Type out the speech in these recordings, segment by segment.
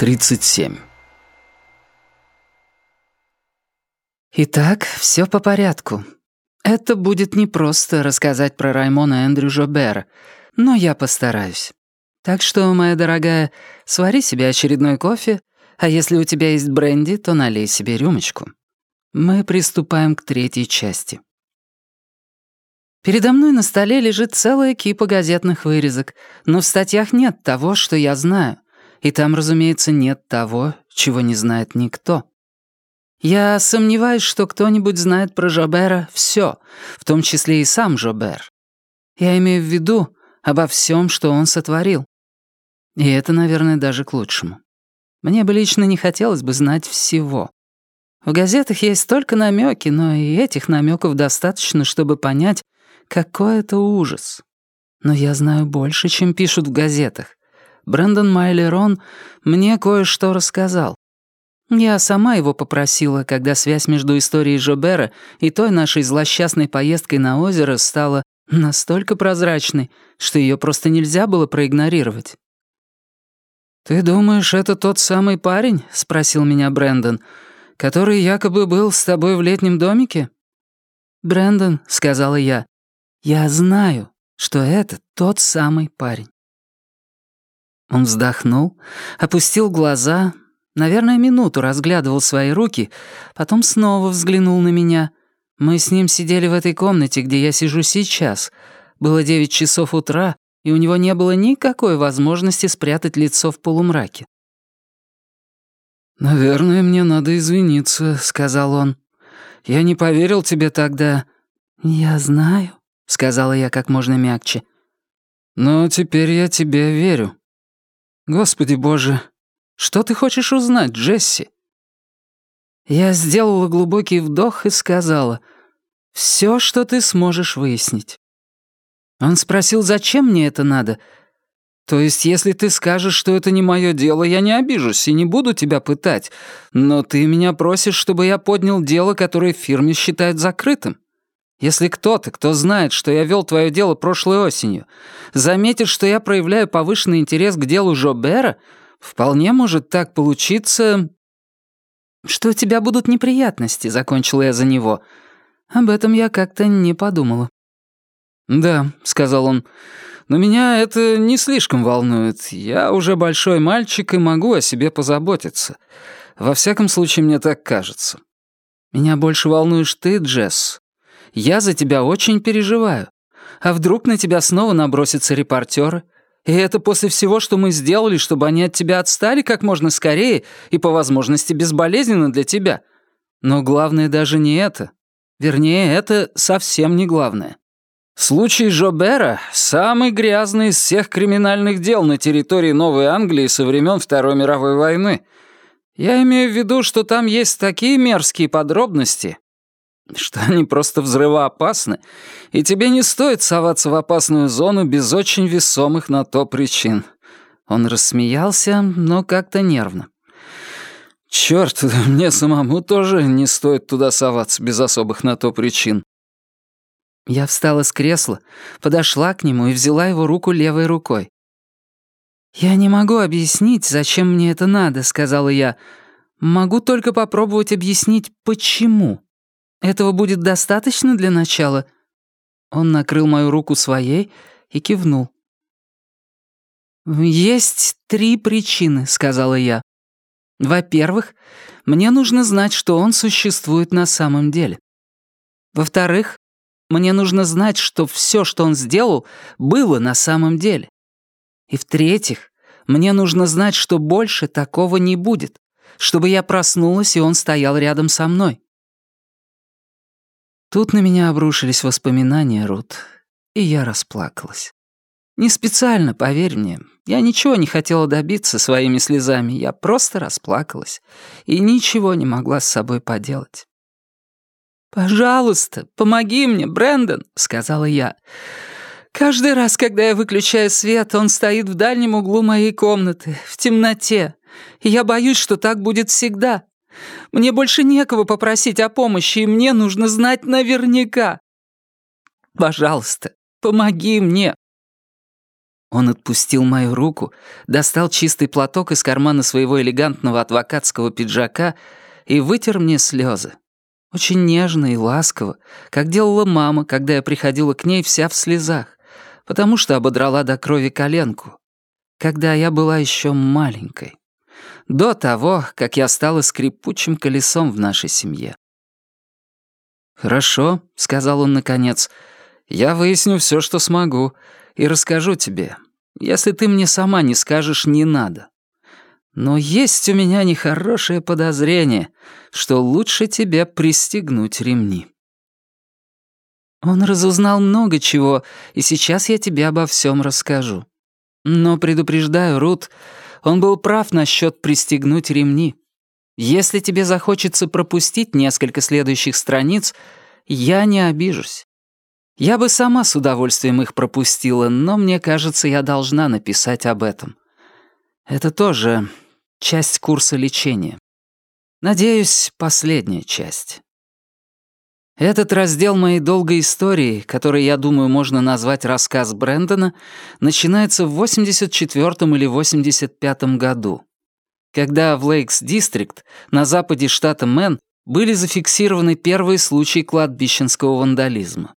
37. Итак, все по порядку. Это будет непросто рассказать про Раймона Эндрю Жобера, но я постараюсь. Так что, моя дорогая, свари себе очередной кофе, а если у тебя есть бренди, то налей себе рюмочку. Мы приступаем к третьей части. Передо мной на столе лежит целая кипа газетных вырезок, но в статьях нет того, что я знаю, и там, разумеется, нет того, чего не знает никто. Я сомневаюсь, что кто-нибудь знает про Жобера все, в том числе и сам Жобер. Я имею в виду обо всем, что он сотворил. И это, наверное, даже к лучшему. Мне бы лично не хотелось бы знать всего. В газетах есть только намеки, но и этих намеков достаточно, чтобы понять, какой это ужас. Но я знаю больше, чем пишут в газетах. Брэндон Майлерон мне кое-что рассказал. Я сама его попросила, когда связь между историей Жобера и той нашей злосчастной поездкой на озеро стала настолько прозрачной, что ее просто нельзя было проигнорировать. «Ты думаешь, это тот самый парень?» — спросил меня Брэндон, «который якобы был с тобой в летнем домике?» «Брэндон», — сказала я, — «я знаю, что это тот самый парень». Он вздохнул, опустил глаза, наверное, минуту разглядывал свои руки, потом снова взглянул на меня. Мы с ним сидели в этой комнате, где я сижу сейчас. Было девять часов утра, и у него не было никакой возможности спрятать лицо в полумраке. «Наверное, мне надо извиниться», — сказал он. «Я не поверил тебе тогда». «Я знаю», — сказала я как можно мягче. «Но теперь я тебе верю». Господи боже, что ты хочешь узнать, Джесси? Я сделала глубокий вдох и сказала, «Все, что ты сможешь выяснить». Он спросил, зачем мне это надо. То есть, если ты скажешь, что это не мое дело, я не обижусь и не буду тебя пытать. Но ты меня просишь, чтобы я поднял дело, которое в фирме считают закрытым. Если кто-то, кто знает, что я вел твое дело прошлой осенью, заметит, что я проявляю повышенный интерес к делу Жобера, вполне может так получиться... Что у тебя будут неприятности, закончила я за него. Об этом я как-то не подумала. «Да», — сказал он, — «но меня это не слишком волнует. Я уже большой мальчик и могу о себе позаботиться. Во всяком случае, мне так кажется. Меня больше волнуешь ты, Джесс. Я за тебя очень переживаю. А вдруг на тебя снова набросятся репортеры? И это после всего, что мы сделали, чтобы они от тебя отстали как можно скорее и, по возможности, безболезненно для тебя. Но главное даже не это. Вернее, это совсем не главное. Случай Жобера — самый грязный из всех криминальных дел на территории Новой Англии со времен Второй мировой войны. Я имею в виду, что там есть такие мерзкие подробности, что они просто взрывоопасны, и тебе не стоит соваться в опасную зону без очень весомых на то причин». Он рассмеялся, но как-то нервно. «Чёрт, мне самому тоже не стоит туда соваться без особых на то причин». Я встала с кресла, подошла к нему и взяла его руку левой рукой. «Я не могу объяснить, зачем мне это надо», — сказала я. «Могу только попробовать объяснить, почему». Этого будет достаточно для начала?» Он накрыл мою руку своей и кивнул. «Есть три причины», — сказала я. «Во-первых, мне нужно знать, что он существует на самом деле. Во-вторых, мне нужно знать, что все, что он сделал, было на самом деле. И в-третьих, мне нужно знать, что больше такого не будет, чтобы я проснулась, и он стоял рядом со мной. Тут на меня обрушились воспоминания, Рут, и я расплакалась. Не специально, поверь мне. Я ничего не хотела добиться своими слезами, я просто расплакалась и ничего не могла с собой поделать. «Пожалуйста, помоги мне, Брэндон», — сказала я. «Каждый раз, когда я выключаю свет, он стоит в дальнем углу моей комнаты, в темноте, и я боюсь, что так будет всегда. Мне больше некого попросить о помощи, и мне нужно знать наверняка. Пожалуйста, помоги мне. Он отпустил мою руку, достал чистый платок из кармана своего элегантного адвокатского пиджака и вытер мне слезы. Очень нежно и ласково, как делала мама, когда я приходила к ней вся в слезах, потому что ободрала до крови коленку, когда я была еще маленькой, до того, как я стала скрипучим колесом в нашей семье. «Хорошо», — сказал он наконец, — «я выясню все, что смогу, и расскажу тебе, если ты мне сама не скажешь «не надо». Но есть у меня нехорошее подозрение, что лучше тебе пристегнуть ремни. Он разузнал много чего, и сейчас я тебе обо всем расскажу. Но предупреждаю, Рут, он был прав насчет пристегнуть ремни. Если тебе захочется пропустить несколько следующих страниц, я не обижусь. Я бы сама с удовольствием их пропустила, но мне кажется, я должна написать об этом. Это тоже часть курса лечения. Надеюсь, последняя часть. Этот раздел моей долгой истории, который, я думаю, можно назвать рассказ Брэндона, начинается в 84 или 85 году, когда в Лейкс-Дистрикт на западе штата Мэн были зафиксированы первые случаи кладбищенского вандализма.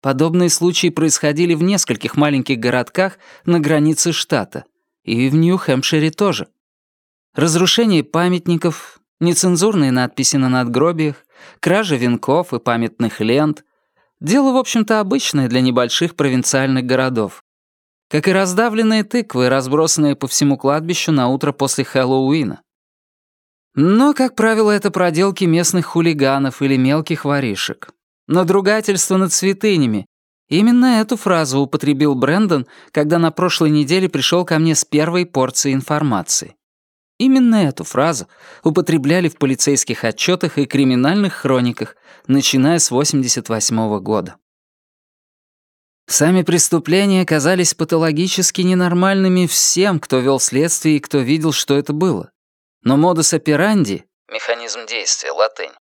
Подобные случаи происходили в нескольких маленьких городках на границе штата, и в Нью-Хэмпшире тоже. Разрушение памятников, нецензурные надписи на надгробиях, кража венков и памятных лент — дело, в общем-то, обычное для небольших провинциальных городов. Как и раздавленные тыквы, разбросанные по всему кладбищу на утро после Хэллоуина. Но, как правило, это проделки местных хулиганов или мелких воришек. Надругательство над святынями. Именно эту фразу употребил Брэндон, когда на прошлой неделе пришел ко мне с первой порцией информации. Именно эту фразу употребляли в полицейских отчетах и криминальных хрониках, начиная с 88 -го года. Сами преступления казались патологически ненормальными всем, кто вел следствие и кто видел, что это было. Но модус операнди механизм действия, латынь,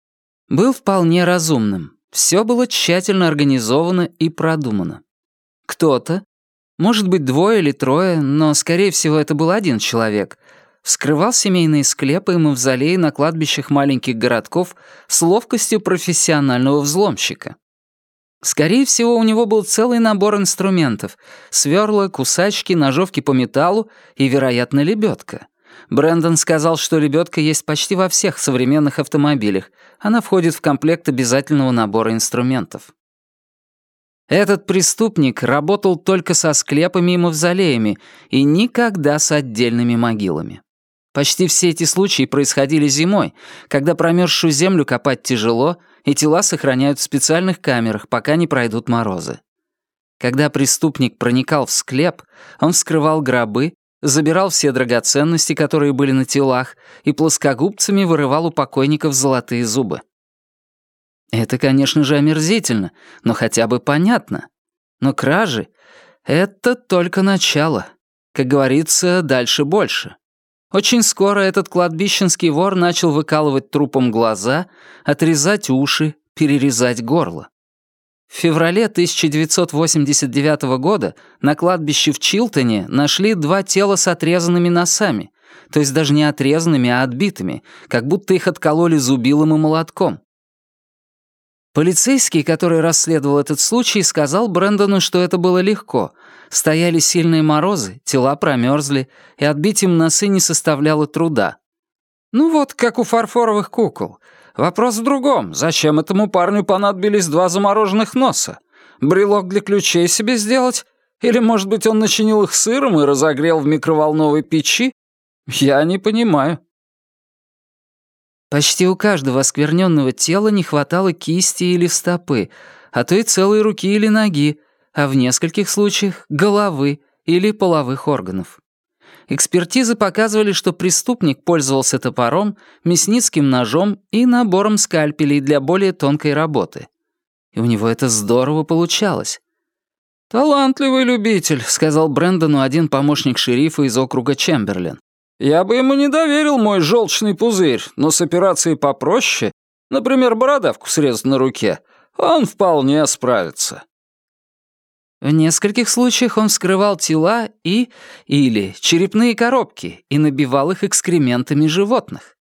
был вполне разумным. Все было тщательно организовано и продумано. Кто-то, может быть, двое или трое, но, скорее всего, это был один человек, вскрывал семейные склепы и мавзолеи на кладбищах маленьких городков с ловкостью профессионального взломщика. Скорее всего, у него был целый набор инструментов — сверла, кусачки, ножовки по металлу и, вероятно, лебедка. Брэндон сказал, что лебедка есть почти во всех современных автомобилях. Она входит в комплект обязательного набора инструментов. Этот преступник работал только со склепами и мавзолеями и никогда с отдельными могилами. Почти все эти случаи происходили зимой, когда промерзшую землю копать тяжело, и тела сохраняют в специальных камерах, пока не пройдут морозы. Когда преступник проникал в склеп, он вскрывал гробы, забирал все драгоценности, которые были на телах, и плоскогубцами вырывал у покойников золотые зубы. Это, конечно же, омерзительно, но хотя бы понятно. Но кражи — это только начало. Как говорится, дальше больше. Очень скоро этот кладбищенский вор начал выкалывать трупом глаза, отрезать уши, перерезать горло. В феврале 1989 года на кладбище в Чилтоне нашли два тела с отрезанными носами, то есть даже не отрезанными, а отбитыми, как будто их откололи зубилом и молотком. Полицейский, который расследовал этот случай, сказал Брэндону, что это было легко — Стояли сильные морозы, тела промерзли, и отбить им носы не составляло труда. Ну вот, как у фарфоровых кукол. Вопрос в другом. Зачем этому парню понадобились два замороженных носа? Брелок для ключей себе сделать? Или, может быть, он начинил их сыром и разогрел в микроволновой печи? Я не понимаю. Почти у каждого оскверненного тела не хватало кисти или стопы, а то и целой руки или ноги, а в нескольких случаях — головы или половых органов. Экспертизы показывали, что преступник пользовался топором, мясницким ножом и набором скальпелей для более тонкой работы. И у него это здорово получалось. «Талантливый любитель», — сказал Брэндону один помощник шерифа из округа Чемберлен. «Я бы ему не доверил мой желчный пузырь, но с операцией попроще, например, бородавку срезать на руке, он вполне справится». В нескольких случаях он вскрывал тела и... или черепные коробки и набивал их экскрементами животных.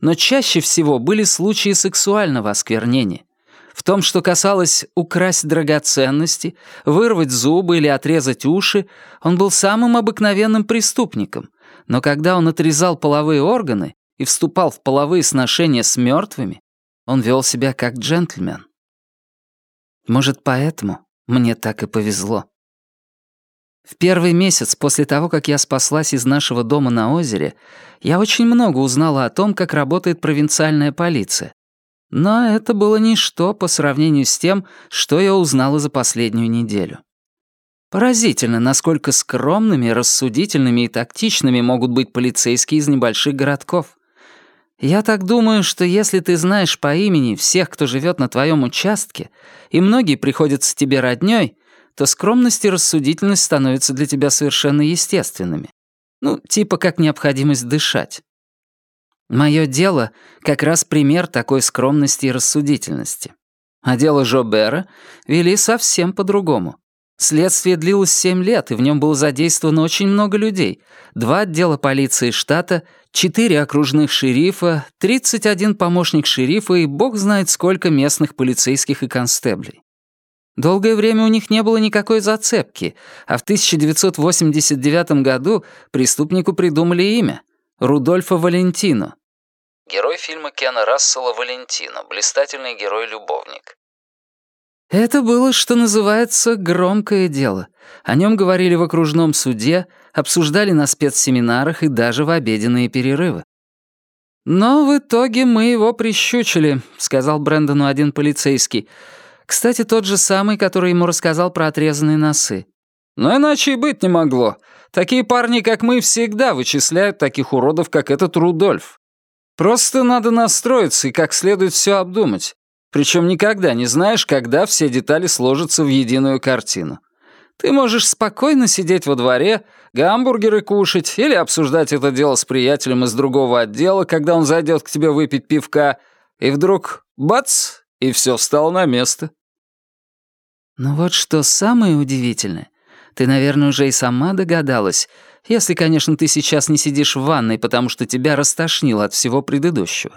Но чаще всего были случаи сексуального осквернения. В том, что касалось украсть драгоценности, вырвать зубы или отрезать уши, он был самым обыкновенным преступником. Но когда он отрезал половые органы и вступал в половые сношения с мертвыми, он вел себя как джентльмен. Может, поэтому мне так и повезло. В первый месяц после того, как я спаслась из нашего дома на озере, я очень много узнала о том, как работает провинциальная полиция. Но это было ничто по сравнению с тем, что я узнала за последнюю неделю. Поразительно, насколько скромными, рассудительными и тактичными могут быть полицейские из небольших городков. Я так думаю, что если ты знаешь по имени всех, кто живет на твоем участке, и многие приходятся тебе роднёй, то скромность и рассудительность становятся для тебя совершенно естественными. Ну, типа как необходимость дышать. Мое дело — как раз пример такой скромности и рассудительности. А дело Жобера вели совсем по-другому. Следствие длилось семь лет, и в нем было задействовано очень много людей. Два отдела полиции штата, четыре окружных шерифа, 31 помощник шерифа и бог знает сколько местных полицейских и констеблей. Долгое время у них не было никакой зацепки, а в 1989 году преступнику придумали имя — Рудольфо Валентино. Герой фильма Кена Рассела «Валентино», блистательный герой-любовник. Это было, что называется, громкое дело. О нем говорили в окружном суде, обсуждали на спецсеминарах и даже в обеденные перерывы. «Но в итоге мы его прищучили», — сказал Брэндону один полицейский. Кстати, тот же самый, который ему рассказал про отрезанные носы. «Но иначе и быть не могло. Такие парни, как мы, всегда вычисляют таких уродов, как этот Рудольф. Просто надо настроиться и как следует все обдумать. Причем никогда не знаешь, когда все детали сложатся в единую картину. Ты можешь спокойно сидеть во дворе, гамбургеры кушать или обсуждать это дело с приятелем из другого отдела, когда он зайдет к тебе выпить пивка, и вдруг — бац! — и все встало на место. Но вот что самое удивительное. Ты, наверное, уже и сама догадалась, если, конечно, ты сейчас не сидишь в ванной, потому что тебя растошнило от всего предыдущего.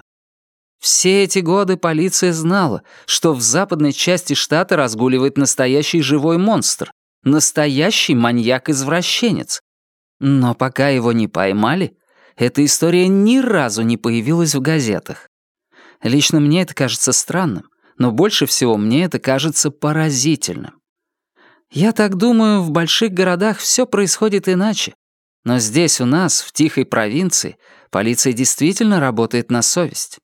Все эти годы полиция знала, что в западной части штата разгуливает настоящий живой монстр, настоящий маньяк-извращенец. Но пока его не поймали, эта история ни разу не появилась в газетах. Лично мне это кажется странным, но больше всего мне это кажется поразительным. Я так думаю, в больших городах все происходит иначе. Но здесь у нас, в тихой провинции, полиция действительно работает на совесть.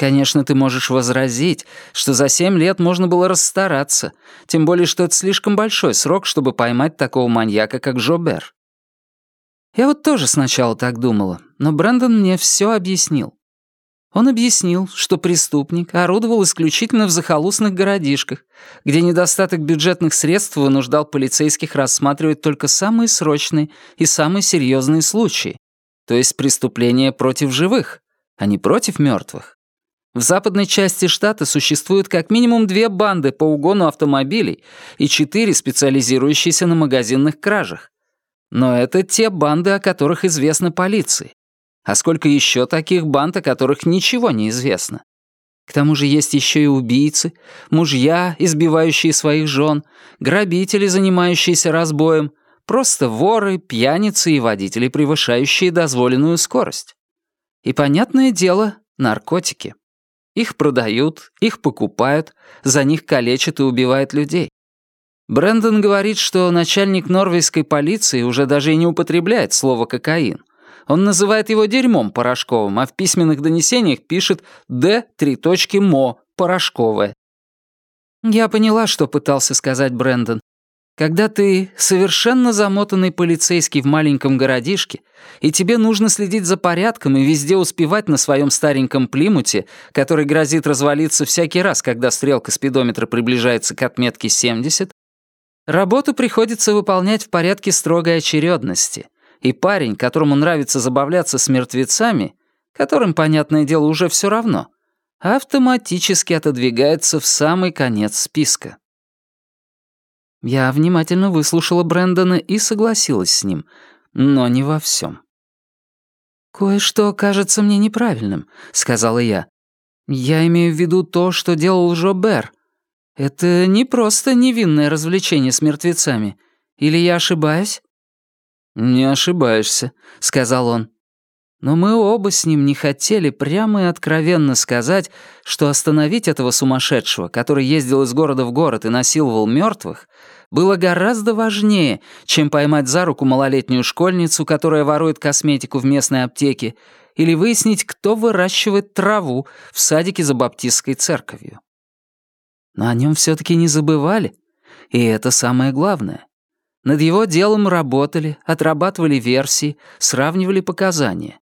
Конечно, ты можешь возразить, что за семь лет можно было расстараться, тем более, что это слишком большой срок, чтобы поймать такого маньяка, как Жобер. Я вот тоже сначала так думала, но Брэндон мне все объяснил. Он объяснил, что преступник орудовал исключительно в захолустных городишках, где недостаток бюджетных средств вынуждал полицейских рассматривать только самые срочные и самые серьезные случаи, то есть преступления против живых, а не против мертвых. В западной части штата существует как минимум две банды по угону автомобилей и четыре, специализирующиеся на магазинных кражах. Но это те банды, о которых известно полиции. А сколько еще таких банд, о которых ничего не известно? К тому же есть еще и убийцы, мужья, избивающие своих жен, грабители, занимающиеся разбоем, просто воры, пьяницы и водители, превышающие дозволенную скорость. И, понятное дело, наркотики. Их продают, их покупают, за них калечат и убивают людей. Брэндон говорит, что начальник норвежской полиции уже даже и не употребляет слово «кокаин». Он называет его дерьмом порошковым, а в письменных донесениях пишет «Д. три точки мо. Порошковое». Я поняла, что пытался сказать Брэндон, когда ты совершенно замотанный полицейский в маленьком городишке, и тебе нужно следить за порядком и везде успевать на своем стареньком плимуте, который грозит развалиться всякий раз, когда стрелка спидометра приближается к отметке 70, работу приходится выполнять в порядке строгой очередности. И парень, которому нравится забавляться с мертвецами, которым, понятное дело, уже все равно, автоматически отодвигается в самый конец списка. Я внимательно выслушала Брэндона и согласилась с ним, но не во всем. «Кое-что кажется мне неправильным», — сказала я. «Я имею в виду то, что делал Жобер. Это не просто невинное развлечение с мертвецами. Или я ошибаюсь?» «Не ошибаешься», — сказал он. Но мы оба с ним не хотели прямо и откровенно сказать, что остановить этого сумасшедшего, который ездил из города в город и насиловал мертвых, было гораздо важнее, чем поймать за руку малолетнюю школьницу, которая ворует косметику в местной аптеке, или выяснить, кто выращивает траву в садике за баптистской церковью. Но о нем все таки не забывали, и это самое главное. Над его делом работали, отрабатывали версии, сравнивали показания.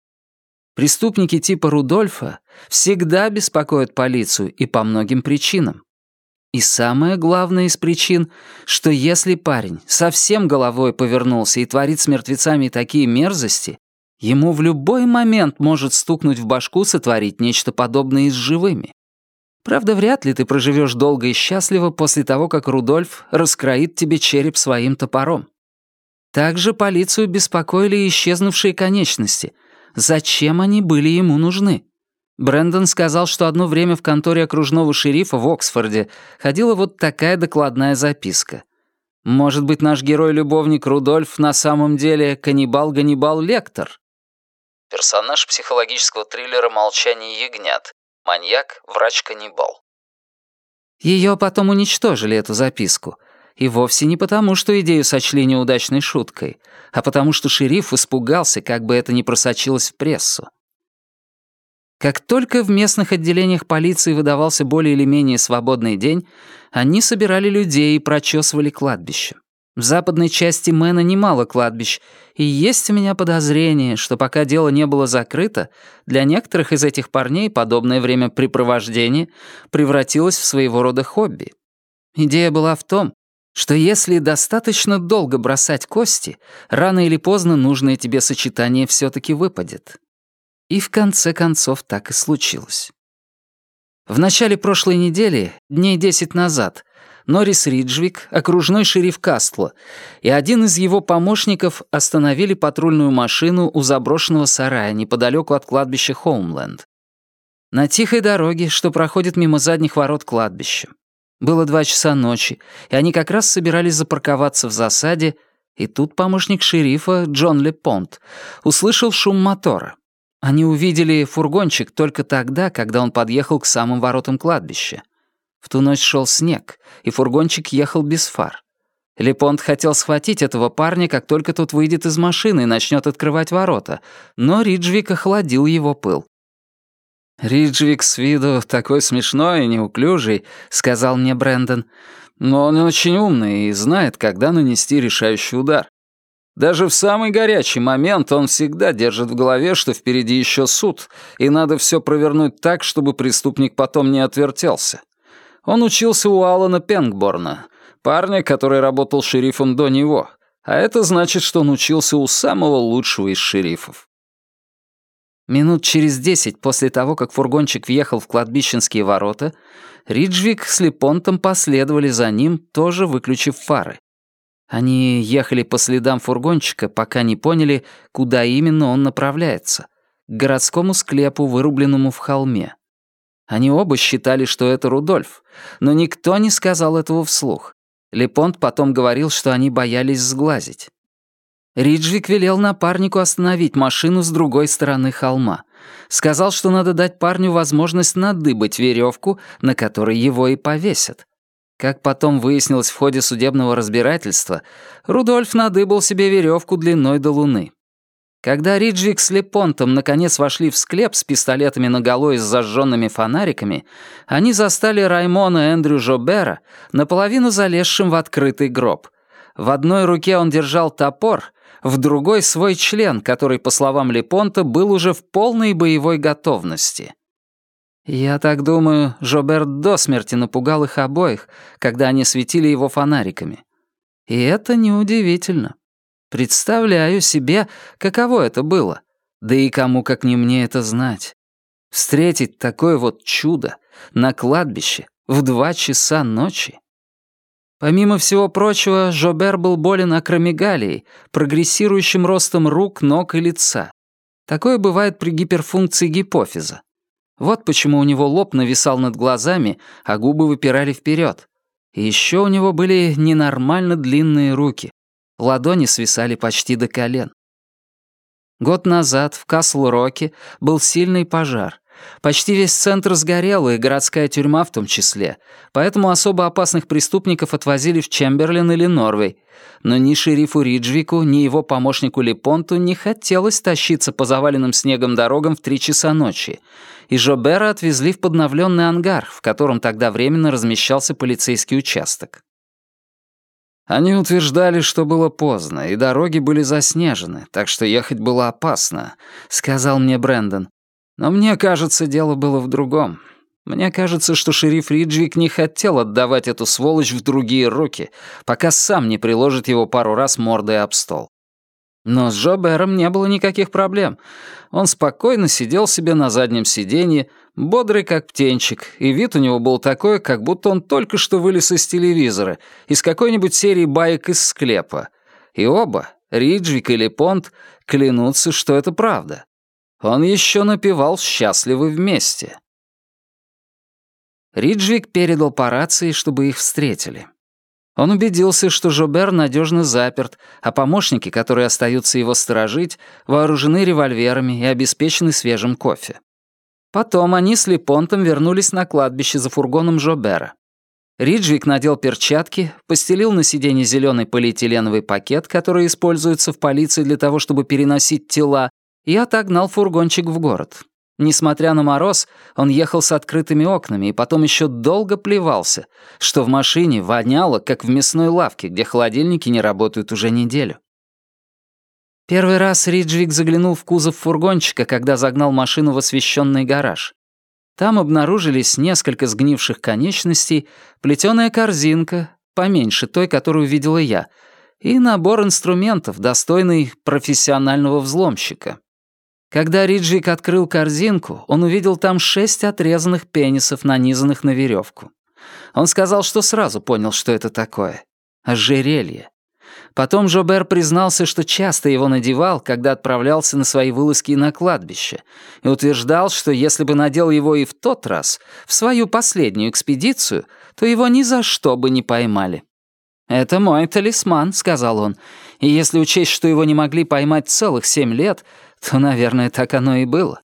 Преступники типа Рудольфа всегда беспокоят полицию и по многим причинам. И самое главное из причин, что если парень совсем головой повернулся и творит с мертвецами такие мерзости, ему в любой момент может стукнуть в башку сотворить нечто подобное и с живыми. Правда, вряд ли ты проживешь долго и счастливо после того, как Рудольф раскроит тебе череп своим топором. Также полицию беспокоили исчезнувшие конечности — Зачем они были ему нужны? Брэндон сказал, что одно время в конторе окружного шерифа в Оксфорде ходила вот такая докладная записка. Может быть, наш герой-любовник Рудольф на самом деле каннибал-ганнибал Лектор? Персонаж психологического триллера «Молчание ягнят». Маньяк, врач-каннибал. Ее потом уничтожили, эту записку. И вовсе не потому, что идею сочли неудачной шуткой, а потому что шериф испугался, как бы это ни просочилось в прессу. Как только в местных отделениях полиции выдавался более или менее свободный день, они собирали людей и прочесывали кладбище. В западной части Мэна немало кладбищ, и есть у меня подозрение, что пока дело не было закрыто, для некоторых из этих парней подобное времяпрепровождение превратилось в своего рода хобби. Идея была в том, что если достаточно долго бросать кости, рано или поздно нужное тебе сочетание все таки выпадет. И в конце концов так и случилось. В начале прошлой недели, дней десять назад, Норрис Риджвик, окружной шериф Кастла, и один из его помощников остановили патрульную машину у заброшенного сарая неподалеку от кладбища Хоумленд. На тихой дороге, что проходит мимо задних ворот кладбища. Было два часа ночи, и они как раз собирались запарковаться в засаде, и тут помощник шерифа Джон Лепонт услышал шум мотора. Они увидели фургончик только тогда, когда он подъехал к самым воротам кладбища. В ту ночь шел снег, и фургончик ехал без фар. Лепонт хотел схватить этого парня, как только тот выйдет из машины и начнет открывать ворота, но Риджвик охладил его пыл. «Риджвик с виду такой смешной и неуклюжий», — сказал мне Брэндон. «Но он очень умный и знает, когда нанести решающий удар. Даже в самый горячий момент он всегда держит в голове, что впереди еще суд, и надо все провернуть так, чтобы преступник потом не отвертелся. Он учился у Алана Пенгборна, парня, который работал шерифом до него, а это значит, что он учился у самого лучшего из шерифов. Минут через десять после того, как фургончик въехал в кладбищенские ворота, Риджвик с Лепонтом последовали за ним, тоже выключив фары. Они ехали по следам фургончика, пока не поняли, куда именно он направляется. К городскому склепу, вырубленному в холме. Они оба считали, что это Рудольф, но никто не сказал этого вслух. Лепонт потом говорил, что они боялись сглазить. Риджвик велел напарнику остановить машину с другой стороны холма. Сказал, что надо дать парню возможность надыбать веревку, на которой его и повесят. Как потом выяснилось в ходе судебного разбирательства, Рудольф надыбал себе веревку длиной до луны. Когда Риджвик с Лепонтом наконец вошли в склеп с пистолетами наголо и с зажженными фонариками, они застали Раймона Эндрю Жобера наполовину залезшим в открытый гроб. В одной руке он держал топор, в другой свой член, который, по словам Лепонта, был уже в полной боевой готовности. Я так думаю, Жоберт до смерти напугал их обоих, когда они светили его фонариками. И это неудивительно. Представляю себе, каково это было. Да и кому, как не мне, это знать. Встретить такое вот чудо на кладбище в два часа ночи. Помимо всего прочего, Жобер был болен акромегалией, прогрессирующим ростом рук, ног и лица. Такое бывает при гиперфункции гипофиза. Вот почему у него лоб нависал над глазами, а губы выпирали вперед. И еще у него были ненормально длинные руки. Ладони свисали почти до колен. Год назад в Касл-Роке был сильный пожар. Почти весь центр сгорел, и городская тюрьма в том числе, поэтому особо опасных преступников отвозили в Чемберлин или Норвей. Но ни шерифу Риджвику, ни его помощнику Лепонту не хотелось тащиться по заваленным снегом дорогам в три часа ночи, и Жобера отвезли в подновленный ангар, в котором тогда временно размещался полицейский участок. Они утверждали, что было поздно, и дороги были заснежены, так что ехать было опасно, сказал мне Брэндон. Но мне кажется, дело было в другом. Мне кажется, что шериф Риджвик не хотел отдавать эту сволочь в другие руки, пока сам не приложит его пару раз мордой об стол. Но с Джо Бэром не было никаких проблем. Он спокойно сидел себе на заднем сиденье, бодрый как птенчик, и вид у него был такой, как будто он только что вылез из телевизора, из какой-нибудь серии баек из склепа. И оба, Риджвик или Понт, клянутся, что это правда. Он еще напевал «Счастливы вместе». Риджвик передал по рации, чтобы их встретили. Он убедился, что Жобер надежно заперт, а помощники, которые остаются его сторожить, вооружены револьверами и обеспечены свежим кофе. Потом они с Лепонтом вернулись на кладбище за фургоном Жобера. Риджвик надел перчатки, постелил на сиденье зеленый полиэтиленовый пакет, который используется в полиции для того, чтобы переносить тела, и отогнал фургончик в город. Несмотря на мороз, он ехал с открытыми окнами и потом еще долго плевался, что в машине воняло, как в мясной лавке, где холодильники не работают уже неделю. Первый раз Риджвик заглянул в кузов фургончика, когда загнал машину в освещенный гараж. Там обнаружились несколько сгнивших конечностей, плетеная корзинка, поменьше той, которую видела я, и набор инструментов, достойный профессионального взломщика. Когда Риджик открыл корзинку, он увидел там шесть отрезанных пенисов, нанизанных на веревку. Он сказал, что сразу понял, что это такое. Ожерелье. Потом Жобер признался, что часто его надевал, когда отправлялся на свои вылазки на кладбище, и утверждал, что если бы надел его и в тот раз, в свою последнюю экспедицию, то его ни за что бы не поймали. «Это мой талисман», — сказал он, и если учесть, что его не могли поймать целых семь лет, то, наверное, так оно и было.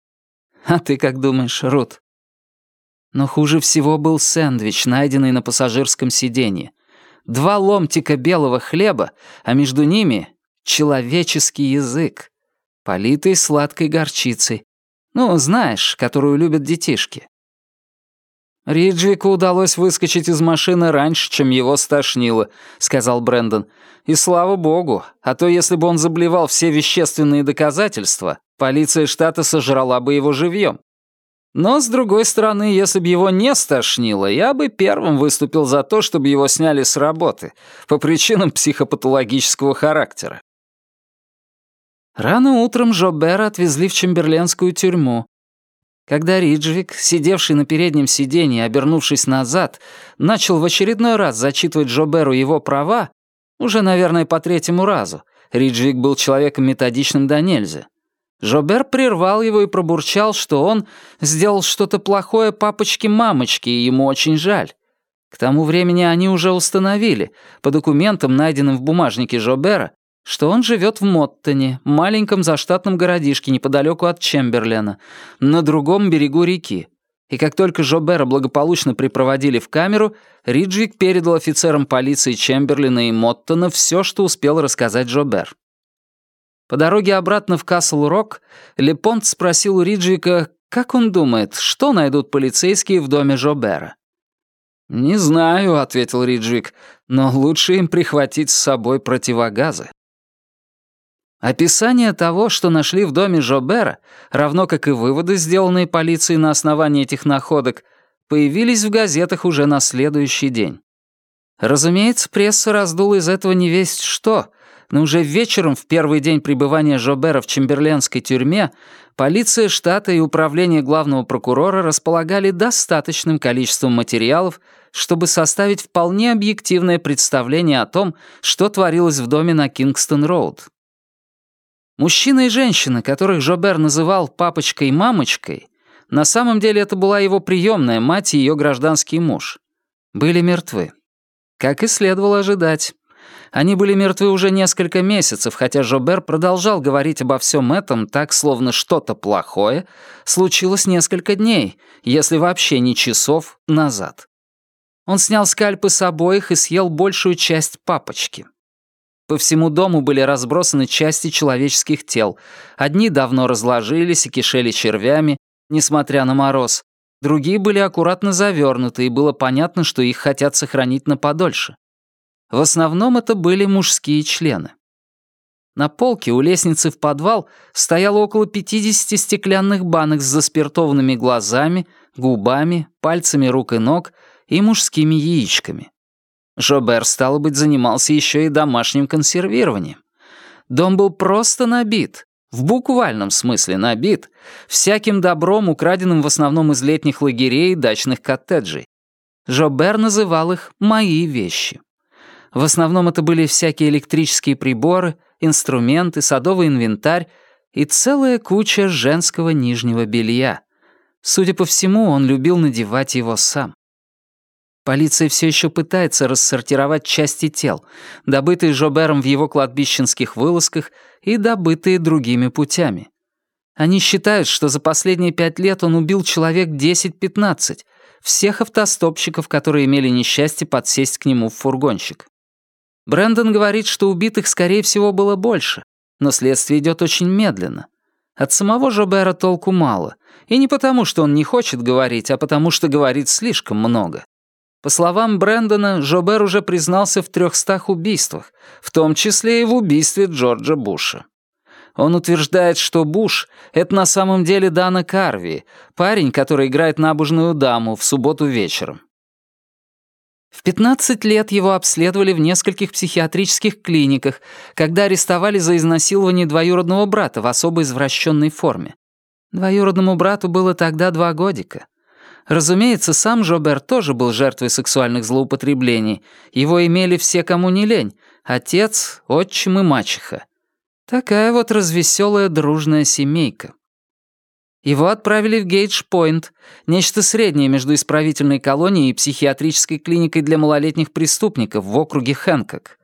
А ты как думаешь, Рут? Но хуже всего был сэндвич, найденный на пассажирском сиденье. Два ломтика белого хлеба, а между ними человеческий язык, политый сладкой горчицей. Ну, знаешь, которую любят детишки. «Риджику удалось выскочить из машины раньше, чем его стошнило», — сказал Брэндон. «И слава богу, а то если бы он заблевал все вещественные доказательства, полиция штата сожрала бы его живьем. Но, с другой стороны, если бы его не стошнило, я бы первым выступил за то, чтобы его сняли с работы по причинам психопатологического характера». Рано утром Жобера отвезли в Чемберленскую тюрьму, когда Риджвик, сидевший на переднем сиденье, обернувшись назад, начал в очередной раз зачитывать Жоберу его права, уже, наверное, по третьему разу, Риджвик был человеком методичным до нельзя. Жобер прервал его и пробурчал, что он сделал что-то плохое папочке-мамочке, и ему очень жаль. К тому времени они уже установили, по документам, найденным в бумажнике Жобера, что он живет в Моттоне, маленьком заштатном городишке неподалеку от Чемберлена, на другом берегу реки. И как только Жобера благополучно припроводили в камеру, Риджвик передал офицерам полиции Чемберлина и Моттона все, что успел рассказать Жобер. По дороге обратно в Касл-Рок Лепонт спросил у Риджвика, как он думает, что найдут полицейские в доме Жобера. «Не знаю», — ответил Риджвик, — «но лучше им прихватить с собой противогазы». Описание того, что нашли в доме Жобера, равно как и выводы, сделанные полицией на основании этих находок, появились в газетах уже на следующий день. Разумеется, пресса раздула из этого не весть что, но уже вечером в первый день пребывания Жобера в Чемберленской тюрьме полиция штата и управление главного прокурора располагали достаточным количеством материалов, чтобы составить вполне объективное представление о том, что творилось в доме на Кингстон-Роуд. Мужчина и женщина, которых Жобер называл папочкой и мамочкой, на самом деле это была его приемная мать и ее гражданский муж, были мертвы. Как и следовало ожидать. Они были мертвы уже несколько месяцев, хотя Жобер продолжал говорить обо всем этом так, словно что-то плохое случилось несколько дней, если вообще не часов, назад. Он снял скальпы с обоих и съел большую часть папочки. По всему дому были разбросаны части человеческих тел. Одни давно разложились и кишели червями, несмотря на мороз. Другие были аккуратно завернуты, и было понятно, что их хотят сохранить на подольше. В основном это были мужские члены. На полке у лестницы в подвал стояло около 50 стеклянных банок с заспиртованными глазами, губами, пальцами рук и ног — и мужскими яичками. Жобер, стало быть, занимался еще и домашним консервированием. Дом был просто набит, в буквальном смысле набит, всяким добром, украденным в основном из летних лагерей и дачных коттеджей. Жобер называл их «мои вещи». В основном это были всякие электрические приборы, инструменты, садовый инвентарь и целая куча женского нижнего белья. Судя по всему, он любил надевать его сам. Полиция все еще пытается рассортировать части тел, добытые Жобером в его кладбищенских вылазках и добытые другими путями. Они считают, что за последние пять лет он убил человек 10-15, всех автостопщиков, которые имели несчастье подсесть к нему в фургонщик. Брэндон говорит, что убитых, скорее всего, было больше, но следствие идет очень медленно. От самого Жобера толку мало, и не потому, что он не хочет говорить, а потому, что говорит слишком много. По словам Брэндона, Жобер уже признался в трехстах убийствах, в том числе и в убийстве Джорджа Буша. Он утверждает, что Буш — это на самом деле Дана Карви, парень, который играет набожную даму в субботу вечером. В 15 лет его обследовали в нескольких психиатрических клиниках, когда арестовали за изнасилование двоюродного брата в особо извращенной форме. Двоюродному брату было тогда два годика. Разумеется, сам Жобер тоже был жертвой сексуальных злоупотреблений. Его имели все, кому не лень. Отец, отчим и мачеха. Такая вот развеселая дружная семейка. Его отправили в Гейдж-Пойнт, нечто среднее между исправительной колонией и психиатрической клиникой для малолетних преступников в округе Хэнкок.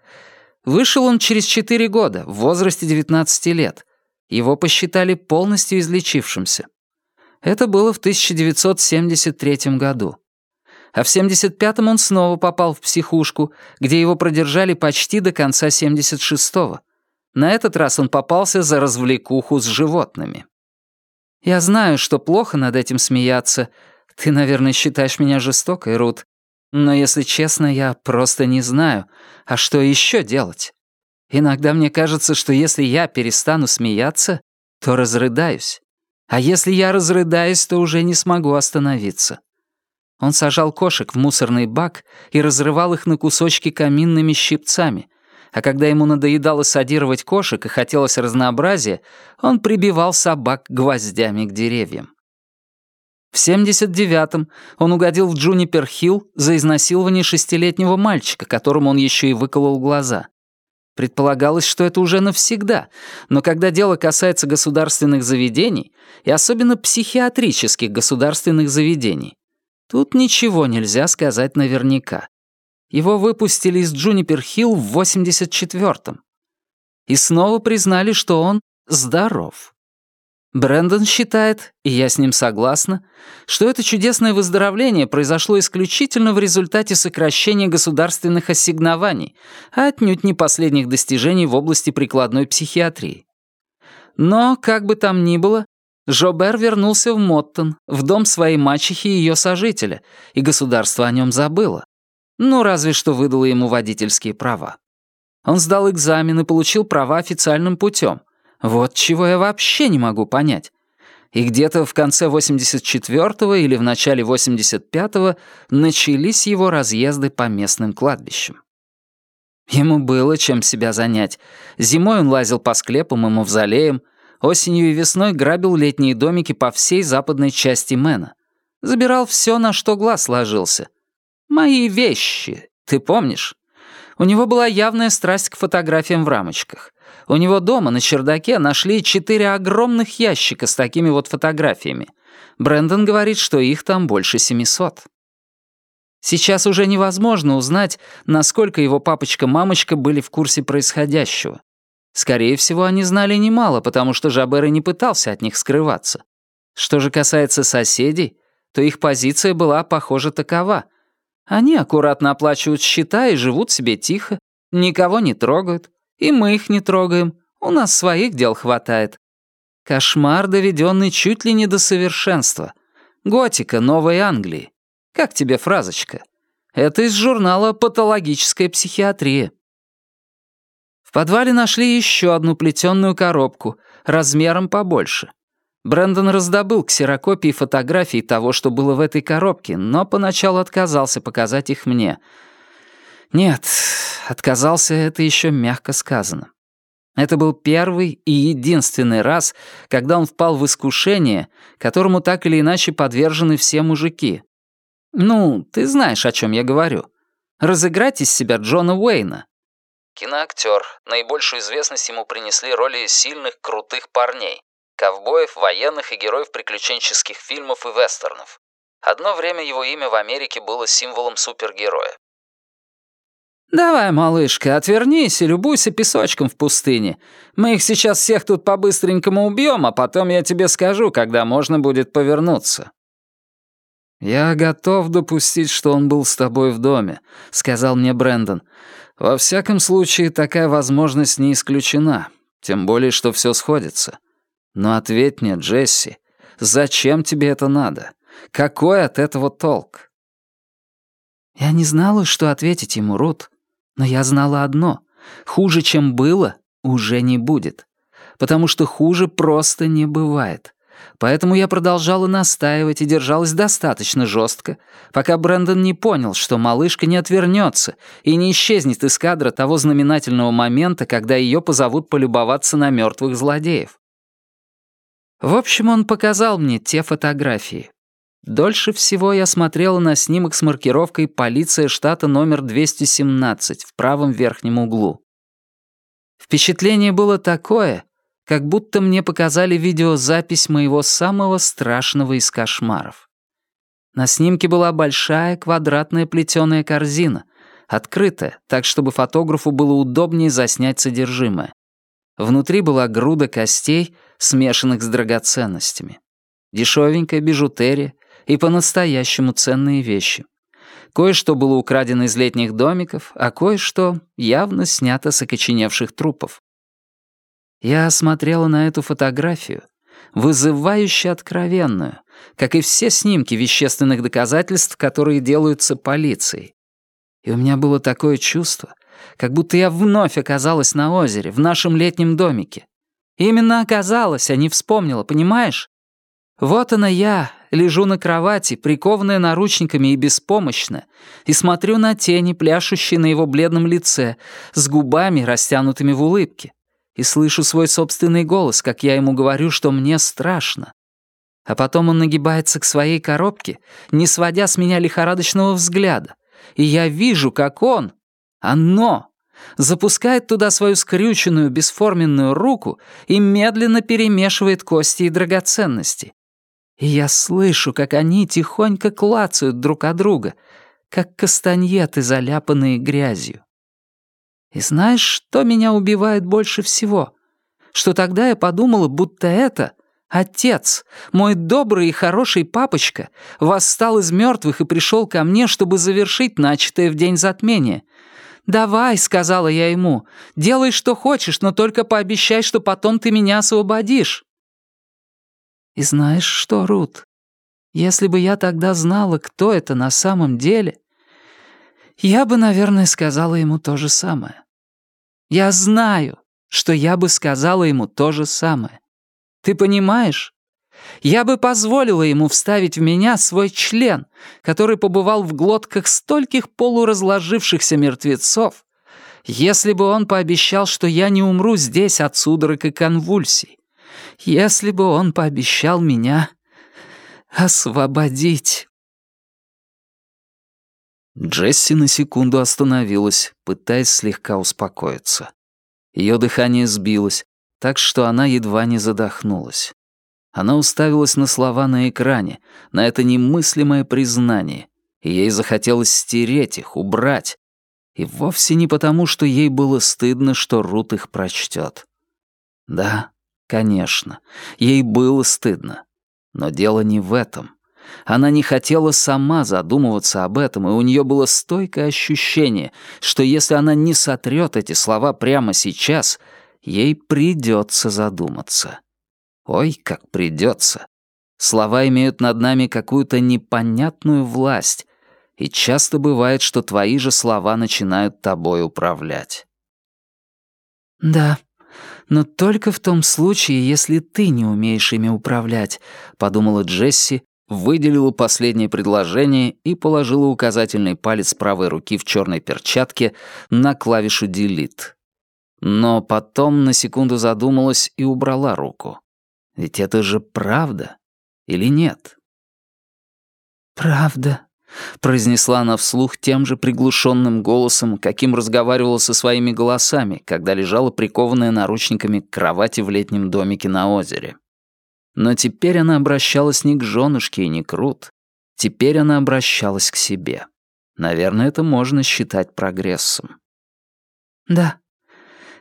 Вышел он через 4 года, в возрасте 19 лет. Его посчитали полностью излечившимся. Это было в 1973 году. А в 75-м он снова попал в психушку, где его продержали почти до конца 76-го. На этот раз он попался за развлекуху с животными. Я знаю, что плохо над этим смеяться. Ты, наверное, считаешь меня жестокой, Рут. Но, если честно, я просто не знаю, а что еще делать? Иногда мне кажется, что если я перестану смеяться, то разрыдаюсь. А если я разрыдаюсь, то уже не смогу остановиться. Он сажал кошек в мусорный бак и разрывал их на кусочки каминными щипцами, а когда ему надоедало садировать кошек и хотелось разнообразия, он прибивал собак гвоздями к деревьям. В 79-м он угодил в Джунипер-Хилл за изнасилование шестилетнего мальчика, которому он еще и выколол глаза. Предполагалось, что это уже навсегда, но когда дело касается государственных заведений, и особенно психиатрических государственных заведений, тут ничего нельзя сказать наверняка. Его выпустили из Джунипер-Хилл в 84-м. И снова признали, что он здоров. Брэндон считает, и я с ним согласна, что это чудесное выздоровление произошло исключительно в результате сокращения государственных ассигнований, а отнюдь не последних достижений в области прикладной психиатрии. Но, как бы там ни было, Жобер вернулся в Моттон, в дом своей мачехи и ее сожителя, и государство о нем забыло. Ну, разве что выдало ему водительские права. Он сдал экзамен и получил права официальным путем — вот чего я вообще не могу понять. И где-то в конце 84-го или в начале 85-го начались его разъезды по местным кладбищам. Ему было чем себя занять. Зимой он лазил по склепам и мавзолеям, осенью и весной грабил летние домики по всей западной части Мэна. Забирал все, на что глаз ложился. Мои вещи, ты помнишь? У него была явная страсть к фотографиям в рамочках. У него дома на чердаке нашли четыре огромных ящика с такими вот фотографиями. Брэндон говорит, что их там больше 700. Сейчас уже невозможно узнать, насколько его папочка-мамочка были в курсе происходящего. Скорее всего, они знали немало, потому что Жабер и не пытался от них скрываться. Что же касается соседей, то их позиция была, похоже, такова. Они аккуратно оплачивают счета и живут себе тихо, никого не трогают, и мы их не трогаем, у нас своих дел хватает. Кошмар, доведенный чуть ли не до совершенства. Готика Новой Англии. Как тебе фразочка? Это из журнала «Патологическая психиатрия». В подвале нашли еще одну плетеную коробку, размером побольше. Брэндон раздобыл ксерокопии фотографий того, что было в этой коробке, но поначалу отказался показать их мне. Нет, отказался это еще мягко сказано. Это был первый и единственный раз, когда он впал в искушение, которому так или иначе подвержены все мужики. Ну, ты знаешь, о чем я говорю. Разыграть из себя Джона Уэйна. Киноактер. Наибольшую известность ему принесли роли сильных, крутых парней. Ковбоев, военных и героев приключенческих фильмов и вестернов. Одно время его имя в Америке было символом супергероя. «Давай, малышка, отвернись и любуйся песочком в пустыне. Мы их сейчас всех тут по-быстренькому убьем, а потом я тебе скажу, когда можно будет повернуться». «Я готов допустить, что он был с тобой в доме», — сказал мне Брэндон. «Во всяком случае, такая возможность не исключена, тем более, что все сходится. Но ответь мне, Джесси, зачем тебе это надо? Какой от этого толк?» Я не знала, что ответить ему, Рут. Но я знала одно — хуже, чем было, уже не будет. Потому что хуже просто не бывает. Поэтому я продолжала настаивать и держалась достаточно жестко, пока Брэндон не понял, что малышка не отвернется и не исчезнет из кадра того знаменательного момента, когда ее позовут полюбоваться на мертвых злодеев. В общем, он показал мне те фотографии. Дольше всего я смотрела на снимок с маркировкой «Полиция штата номер 217» в правом верхнем углу. Впечатление было такое, как будто мне показали видеозапись моего самого страшного из кошмаров. На снимке была большая квадратная плетеная корзина, открытая, так чтобы фотографу было удобнее заснять содержимое. Внутри была груда костей, смешанных с драгоценностями. Дешевенькая бижутерия, и по-настоящему ценные вещи. Кое-что было украдено из летних домиков, а кое-что явно снято с окоченевших трупов. Я смотрела на эту фотографию, вызывающе откровенную, как и все снимки вещественных доказательств, которые делаются полицией. И у меня было такое чувство, как будто я вновь оказалась на озере, в нашем летнем домике. именно оказалась, а не вспомнила, понимаешь? Вот она я, лежу на кровати, прикованная наручниками и беспомощная, и смотрю на тени, пляшущие на его бледном лице, с губами, растянутыми в улыбке, и слышу свой собственный голос, как я ему говорю, что мне страшно. А потом он нагибается к своей коробке, не сводя с меня лихорадочного взгляда, и я вижу, как он, оно, запускает туда свою скрюченную бесформенную руку и медленно перемешивает кости и драгоценности. И я слышу, как они тихонько клацают друг от друга, как кастаньеты, заляпанные грязью. И знаешь, что меня убивает больше всего? Что тогда я подумала, будто это отец, мой добрый и хороший папочка, восстал из мертвых и пришел ко мне, чтобы завершить начатое в день затмения. «Давай», — сказала я ему, — «делай, что хочешь, но только пообещай, что потом ты меня освободишь». И знаешь что, Рут? Если бы я тогда знала, кто это на самом деле, я бы, наверное, сказала ему то же самое. Я знаю, что я бы сказала ему то же самое. Ты понимаешь? Я бы позволила ему вставить в меня свой член, который побывал в глотках стольких полуразложившихся мертвецов, если бы он пообещал, что я не умру здесь от судорог и конвульсий, если бы он пообещал меня освободить. Джесси на секунду остановилась, пытаясь слегка успокоиться. Ее дыхание сбилось, так что она едва не задохнулась. Она уставилась на слова на экране, на это немыслимое признание, и ей захотелось стереть их, убрать. И вовсе не потому, что ей было стыдно, что Рут их прочтет. Да, конечно, ей было стыдно. Но дело не в этом. Она не хотела сама задумываться об этом, и у нее было стойкое ощущение, что если она не сотрет эти слова прямо сейчас, ей придется задуматься. Ой, как придется. Слова имеют над нами какую-то непонятную власть, и часто бывает, что твои же слова начинают тобой управлять. «Да, но только в том случае, если ты не умеешь ими управлять», — подумала Джесси, выделила последнее предложение и положила указательный палец правой руки в черной перчатке на клавишу «Delete». Но потом на секунду задумалась и убрала руку. Ведь это же правда или нет? «Правда», — произнесла она вслух тем же приглушенным голосом, каким разговаривала со своими голосами, когда лежала прикованная наручниками к кровати в летнем домике на озере. Но теперь она обращалась не к женушке и не к Рут. Теперь она обращалась к себе. Наверное, это можно считать прогрессом. «Да,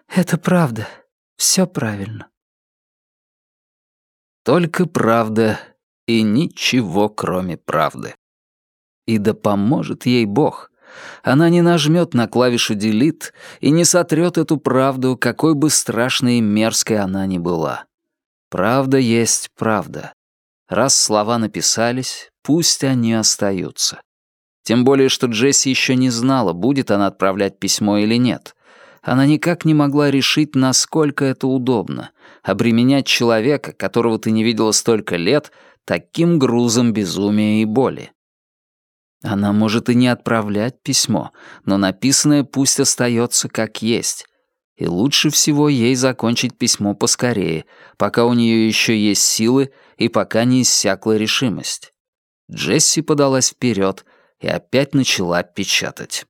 это правда. Все правильно». Только правда и ничего, кроме правды. И да поможет ей Бог. Она не нажмет на клавишу «Делит» и не сотрет эту правду, какой бы страшной и мерзкой она ни была. Правда есть правда. Раз слова написались, пусть они остаются. Тем более, что Джесси еще не знала, будет она отправлять письмо или нет. Она никак не могла решить, насколько это удобно — обременять человека, которого ты не видела столько лет, таким грузом безумия и боли. Она может и не отправлять письмо, но написанное пусть остается как есть. И лучше всего ей закончить письмо поскорее, пока у нее еще есть силы и пока не иссякла решимость. Джесси подалась вперед и опять начала печатать.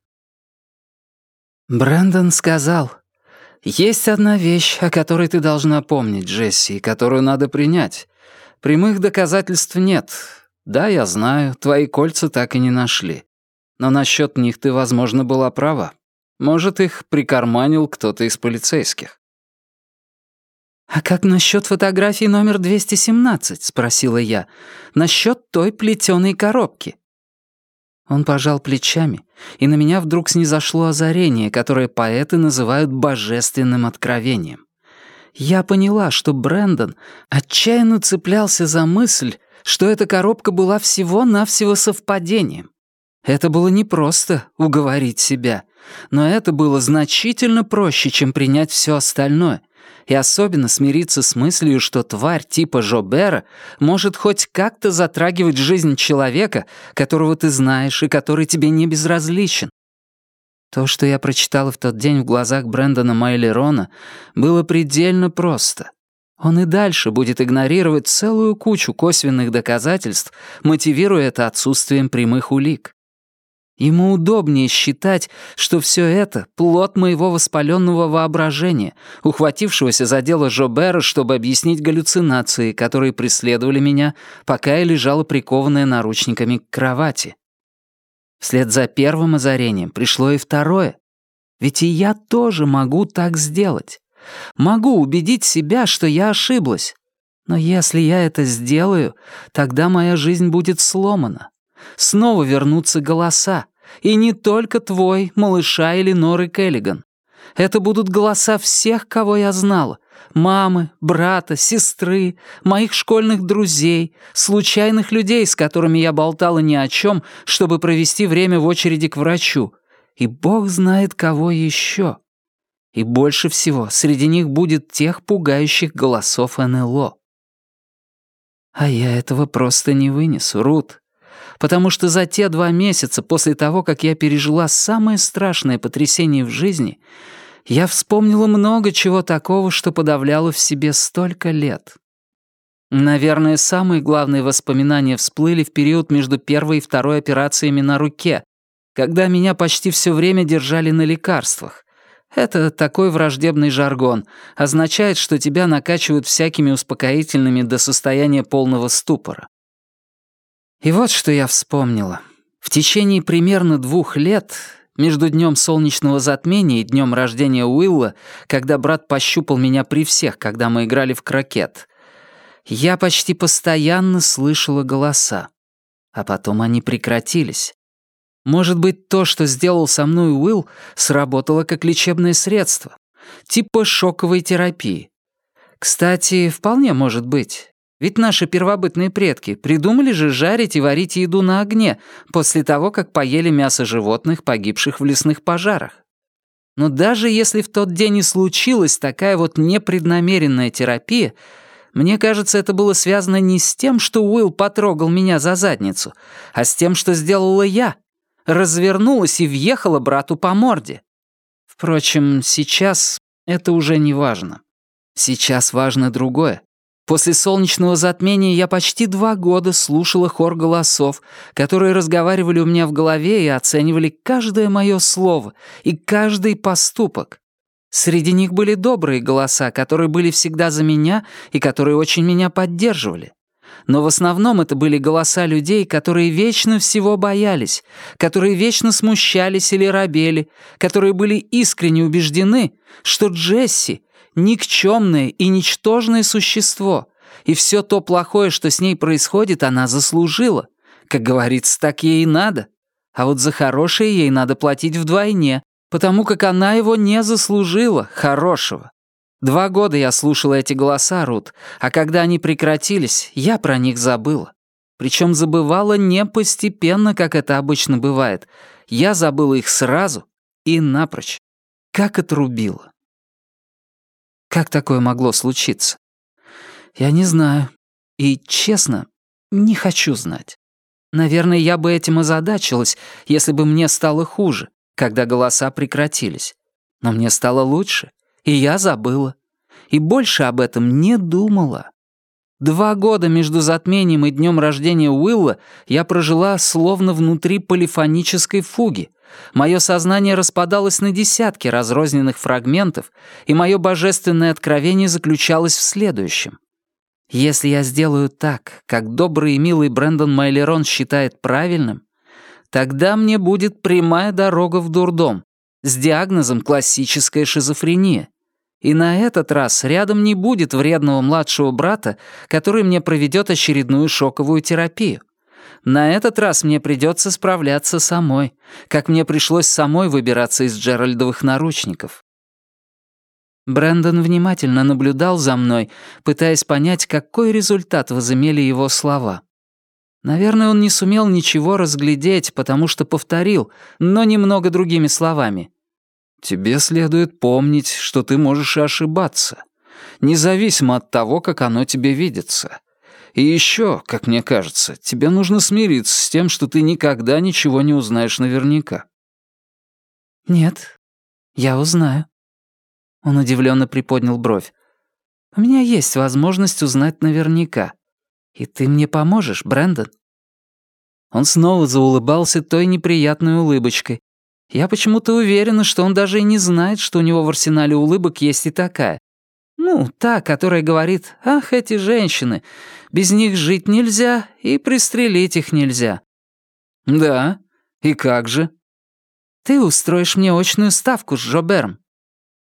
Брэндон сказал, «Есть одна вещь, о которой ты должна помнить, Джесси, которую надо принять. Прямых доказательств нет. Да, я знаю, твои кольца так и не нашли. Но насчет них ты, возможно, была права. Может, их прикарманил кто-то из полицейских. «А как насчет фотографии номер 217?» — спросила я. «Насчет той плетеной коробки». Он пожал плечами, и на меня вдруг снизошло озарение, которое поэты называют божественным откровением. Я поняла, что Брэндон отчаянно цеплялся за мысль, что эта коробка была всего-навсего совпадением. Это было непросто уговорить себя, но это было значительно проще, чем принять все остальное, и особенно смириться с мыслью, что тварь типа Жобера может хоть как-то затрагивать жизнь человека, которого ты знаешь и который тебе не безразличен. То, что я прочитала в тот день в глазах Брэндона Майлерона, было предельно просто. Он и дальше будет игнорировать целую кучу косвенных доказательств, мотивируя это отсутствием прямых улик. Ему удобнее считать, что все это — плод моего воспаленного воображения, ухватившегося за дело Жобера, чтобы объяснить галлюцинации, которые преследовали меня, пока я лежала прикованная наручниками к кровати. Вслед за первым озарением пришло и второе. Ведь и я тоже могу так сделать. Могу убедить себя, что я ошиблась. Но если я это сделаю, тогда моя жизнь будет сломана. Снова вернутся голоса. И не только твой, малыша или Норы Келлиган. Это будут голоса всех, кого я знала. Мамы, брата, сестры, моих школьных друзей, случайных людей, с которыми я болтала ни о чем, чтобы провести время в очереди к врачу. И бог знает кого еще. И больше всего среди них будет тех пугающих голосов НЛО. А я этого просто не вынесу, Рут потому что за те два месяца после того, как я пережила самое страшное потрясение в жизни, я вспомнила много чего такого, что подавляло в себе столько лет. Наверное, самые главные воспоминания всплыли в период между первой и второй операциями на руке, когда меня почти все время держали на лекарствах. Это такой враждебный жаргон, означает, что тебя накачивают всякими успокоительными до состояния полного ступора. И вот что я вспомнила. В течение примерно двух лет, между днем солнечного затмения и днем рождения Уилла, когда брат пощупал меня при всех, когда мы играли в крокет, я почти постоянно слышала голоса. А потом они прекратились. Может быть, то, что сделал со мной Уилл, сработало как лечебное средство. Типа шоковой терапии. Кстати, вполне может быть. Ведь наши первобытные предки придумали же жарить и варить еду на огне после того, как поели мясо животных, погибших в лесных пожарах. Но даже если в тот день и случилась такая вот непреднамеренная терапия, мне кажется, это было связано не с тем, что Уилл потрогал меня за задницу, а с тем, что сделала я. Развернулась и въехала брату по морде. Впрочем, сейчас это уже не важно. Сейчас важно другое. После солнечного затмения я почти два года слушала хор голосов, которые разговаривали у меня в голове и оценивали каждое мое слово и каждый поступок. Среди них были добрые голоса, которые были всегда за меня и которые очень меня поддерживали. Но в основном это были голоса людей, которые вечно всего боялись, которые вечно смущались или робели, которые были искренне убеждены, что Джесси никчемное и ничтожное существо, и все то плохое, что с ней происходит, она заслужила. Как говорится, так ей и надо. А вот за хорошее ей надо платить вдвойне, потому как она его не заслужила, хорошего. Два года я слушала эти голоса, Рут, а когда они прекратились, я про них забыла. Причем забывала не постепенно, как это обычно бывает. Я забыла их сразу и напрочь. Как отрубила. Как такое могло случиться? Я не знаю. И, честно, не хочу знать. Наверное, я бы этим озадачилась, если бы мне стало хуже, когда голоса прекратились. Но мне стало лучше, и я забыла. И больше об этом не думала. Два года между затмением и днем рождения Уилла я прожила словно внутри полифонической фуги — Мое сознание распадалось на десятки разрозненных фрагментов, и мое божественное откровение заключалось в следующем. Если я сделаю так, как добрый и милый Брэндон Майлерон считает правильным, тогда мне будет прямая дорога в дурдом с диагнозом классическая шизофрения. И на этот раз рядом не будет вредного младшего брата, который мне проведет очередную шоковую терапию. На этот раз мне придется справляться самой, как мне пришлось самой выбираться из Джеральдовых наручников. Брэндон внимательно наблюдал за мной, пытаясь понять, какой результат возымели его слова. Наверное, он не сумел ничего разглядеть, потому что повторил, но немного другими словами. «Тебе следует помнить, что ты можешь ошибаться, независимо от того, как оно тебе видится. И еще, как мне кажется, тебе нужно смириться с тем, что ты никогда ничего не узнаешь наверняка». «Нет, я узнаю». Он удивленно приподнял бровь. «У меня есть возможность узнать наверняка. И ты мне поможешь, Брэндон?» Он снова заулыбался той неприятной улыбочкой. Я почему-то уверена, что он даже и не знает, что у него в арсенале улыбок есть и такая. Ну, та, которая говорит, «Ах, эти женщины, без них жить нельзя и пристрелить их нельзя». «Да, и как же?» «Ты устроишь мне очную ставку с Жобером».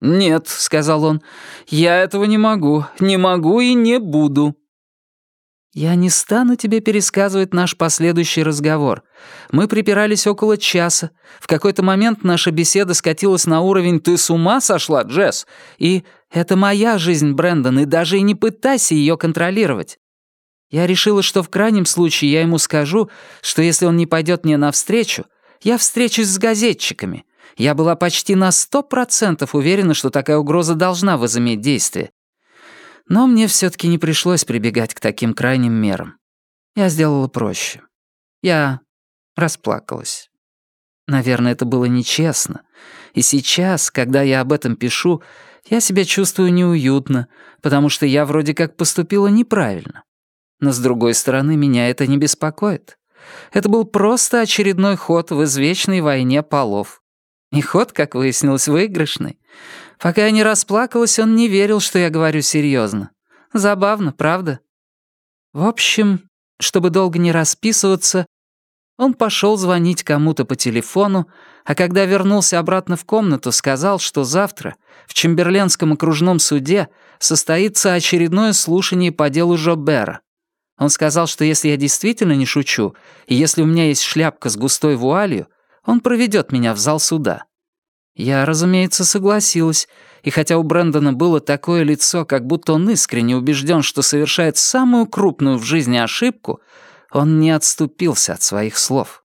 «Нет», — сказал он, — «я этого не могу, не могу и не буду». «Я не стану тебе пересказывать наш последующий разговор. Мы припирались около часа. В какой-то момент наша беседа скатилась на уровень «ты с ума сошла, Джесс?» и «это моя жизнь, Брэндон, и даже и не пытайся ее контролировать». Я решила, что в крайнем случае я ему скажу, что если он не пойдет мне навстречу, я встречусь с газетчиками. Я была почти на сто процентов уверена, что такая угроза должна возыметь действие. Но мне все таки не пришлось прибегать к таким крайним мерам. Я сделала проще. Я расплакалась. Наверное, это было нечестно. И сейчас, когда я об этом пишу, я себя чувствую неуютно, потому что я вроде как поступила неправильно. Но с другой стороны, меня это не беспокоит. Это был просто очередной ход в извечной войне полов. И ход, как выяснилось, выигрышный. Пока я не расплакалась, он не верил, что я говорю серьезно. Забавно, правда? В общем, чтобы долго не расписываться, он пошел звонить кому-то по телефону, а когда вернулся обратно в комнату, сказал, что завтра в Чемберленском окружном суде состоится очередное слушание по делу Жобера. Он сказал, что если я действительно не шучу, и если у меня есть шляпка с густой вуалью, он проведет меня в зал суда. Я, разумеется, согласилась, и хотя у Брэндона было такое лицо, как будто он искренне убежден, что совершает самую крупную в жизни ошибку, он не отступился от своих слов.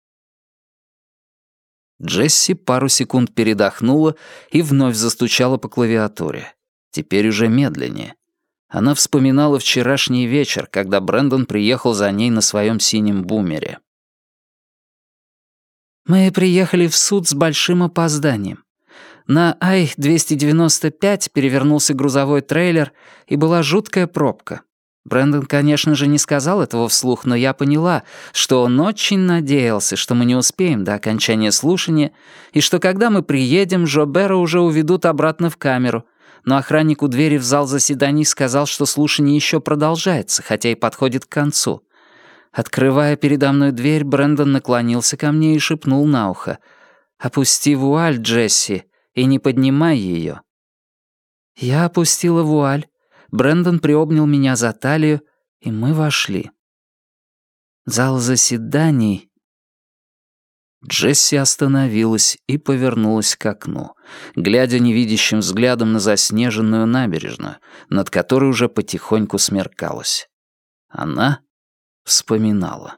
Джесси пару секунд передохнула и вновь застучала по клавиатуре. Теперь уже медленнее. Она вспоминала вчерашний вечер, когда Брэндон приехал за ней на своем синем бумере. «Мы приехали в суд с большим опозданием. На Ай-295 перевернулся грузовой трейлер, и была жуткая пробка. Брэндон, конечно же, не сказал этого вслух, но я поняла, что он очень надеялся, что мы не успеем до окончания слушания, и что когда мы приедем, Жобера уже уведут обратно в камеру, но охранник у двери в зал заседаний сказал, что слушание еще продолжается, хотя и подходит к концу. Открывая передо мной дверь, Брэндон наклонился ко мне и шепнул на ухо. «Опусти вуаль, Джесси, и не поднимай ее». Я опустила вуаль, Брэндон приобнял меня за талию, и мы вошли. Зал заседаний... Джесси остановилась и повернулась к окну, глядя невидящим взглядом на заснеженную набережную, над которой уже потихоньку смеркалось. Она вспоминала.